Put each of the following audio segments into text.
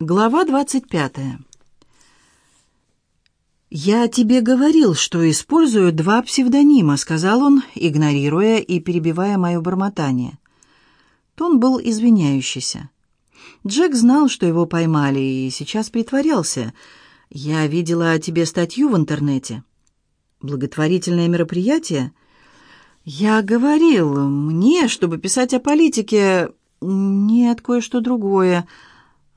Глава двадцать пятая. «Я тебе говорил, что использую два псевдонима», — сказал он, игнорируя и перебивая мое бормотание. Тон был извиняющийся. Джек знал, что его поймали, и сейчас притворялся. «Я видела о тебе статью в интернете». «Благотворительное мероприятие?» «Я говорил, мне, чтобы писать о политике...» «Нет, кое-что другое.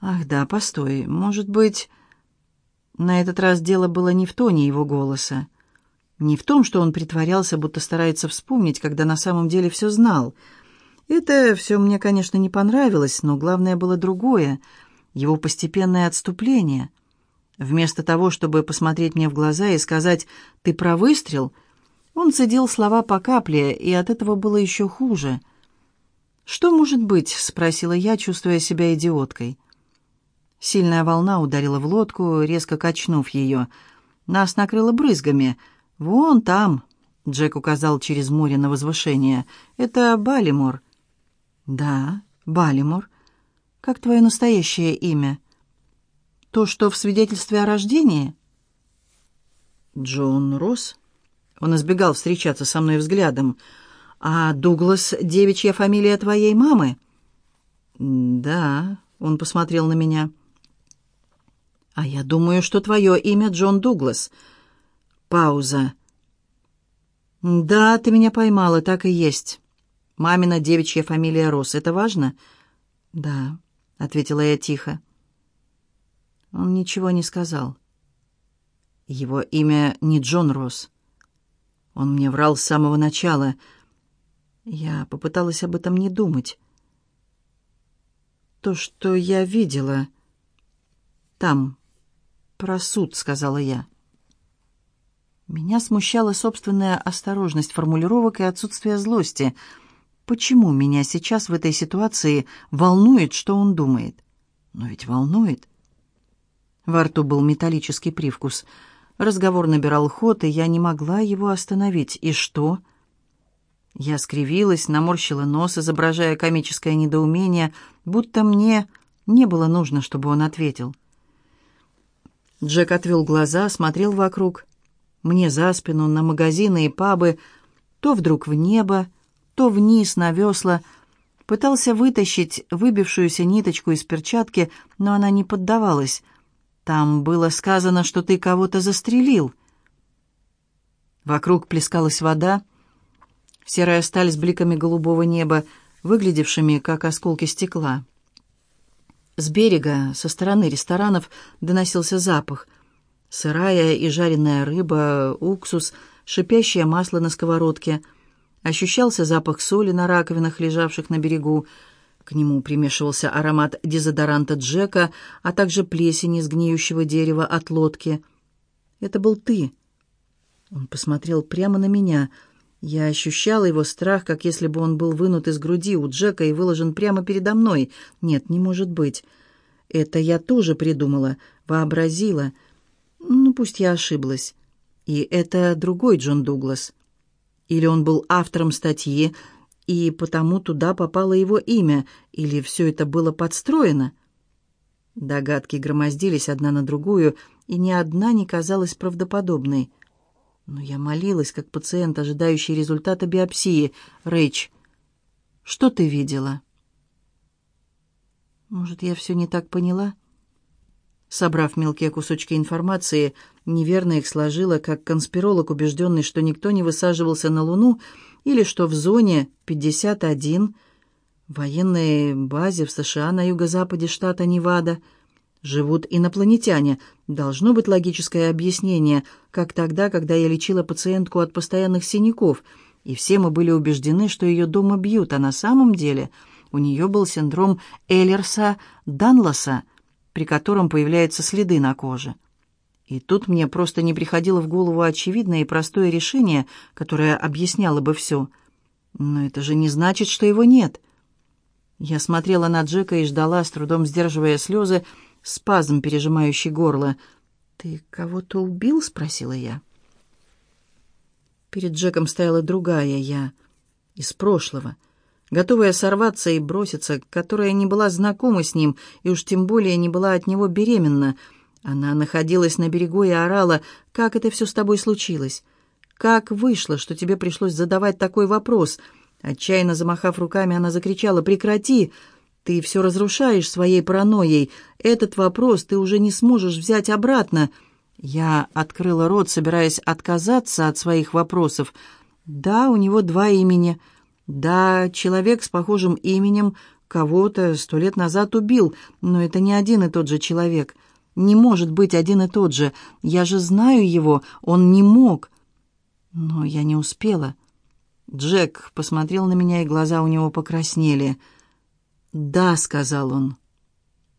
Ах да, постой, может быть...» На этот раз дело было не в тоне его голоса. Не в том, что он притворялся, будто старается вспомнить, когда на самом деле все знал. Это все мне, конечно, не понравилось, но главное было другое — его постепенное отступление. Вместо того, чтобы посмотреть мне в глаза и сказать «ты про выстрел», он цедил слова по капле, и от этого было еще хуже. «Что может быть?» — спросила я, чувствуя себя идиоткой. Сильная волна ударила в лодку, резко качнув ее. Нас накрыло брызгами. «Вон там», — Джек указал через море на возвышение, — «это Балимор». «Да, Балимор. Как твое настоящее имя?» «То, что в свидетельстве о рождении?» «Джон Росс?» Он избегал встречаться со мной взглядом. «А Дуглас — девичья фамилия твоей мамы?» «Да», — он посмотрел на меня. «А я думаю, что твое имя Джон Дуглас». Пауза. «Да, ты меня поймала, так и есть. Мамина девичья фамилия Росс. Это важно?» «Да», — ответила я тихо. Он ничего не сказал. Его имя не Джон Росс. Он мне врал с самого начала. Я попыталась об этом не думать. То, что я видела там, «Про суд», — сказала я. Меня смущала собственная осторожность формулировок и отсутствие злости. Почему меня сейчас в этой ситуации волнует, что он думает? Но ведь волнует. Во рту был металлический привкус. Разговор набирал ход, и я не могла его остановить. И что? Я скривилась, наморщила нос, изображая комическое недоумение, будто мне не было нужно, чтобы он ответил. Джек отвел глаза, смотрел вокруг. Мне за спину, на магазины и пабы, то вдруг в небо, то вниз на весла. Пытался вытащить выбившуюся ниточку из перчатки, но она не поддавалась. Там было сказано, что ты кого-то застрелил. Вокруг плескалась вода, серая сталь с бликами голубого неба, выглядевшими как осколки стекла. С берега, со стороны ресторанов, доносился запах. Сырая и жареная рыба, уксус, шипящее масло на сковородке. Ощущался запах соли на раковинах, лежавших на берегу. К нему примешивался аромат дезодоранта Джека, а также плесень из гниющего дерева от лодки. «Это был ты». Он посмотрел прямо на меня — я ощущала его страх, как если бы он был вынут из груди у Джека и выложен прямо передо мной. Нет, не может быть. Это я тоже придумала, вообразила. Ну, пусть я ошиблась. И это другой Джон Дуглас. Или он был автором статьи, и потому туда попало его имя, или все это было подстроено. Догадки громоздились одна на другую, и ни одна не казалась правдоподобной. Но я молилась, как пациент, ожидающий результата биопсии. «Рэйч, что ты видела?» «Может, я все не так поняла?» Собрав мелкие кусочки информации, неверно их сложила, как конспиролог, убежденный, что никто не высаживался на Луну, или что в зоне 51, военной базе в США на юго-западе штата Невада – живут инопланетяне. Должно быть логическое объяснение, как тогда, когда я лечила пациентку от постоянных синяков, и все мы были убеждены, что ее дома бьют, а на самом деле у нее был синдром Эллерса-Данлоса, при котором появляются следы на коже. И тут мне просто не приходило в голову очевидное и простое решение, которое объясняло бы все. Но это же не значит, что его нет. Я смотрела на Джека и ждала, с трудом сдерживая слезы, спазм, пережимающий горло. «Ты кого-то убил?» — спросила я. Перед Джеком стояла другая я, из прошлого. готовая сорваться и броситься, которая не была знакома с ним и уж тем более не была от него беременна. Она находилась на берегу и орала, «Как это все с тобой случилось? Как вышло, что тебе пришлось задавать такой вопрос?» Отчаянно замахав руками, она закричала, «Прекрати! Ты все разрушаешь своей паранойей. Этот вопрос ты уже не сможешь взять обратно». Я открыла рот, собираясь отказаться от своих вопросов. «Да, у него два имени. Да, человек с похожим именем кого-то сто лет назад убил, но это не один и тот же человек. Не может быть один и тот же. Я же знаю его, он не мог». Но я не успела. Джек посмотрел на меня, и глаза у него покраснели. «Да», — сказал он,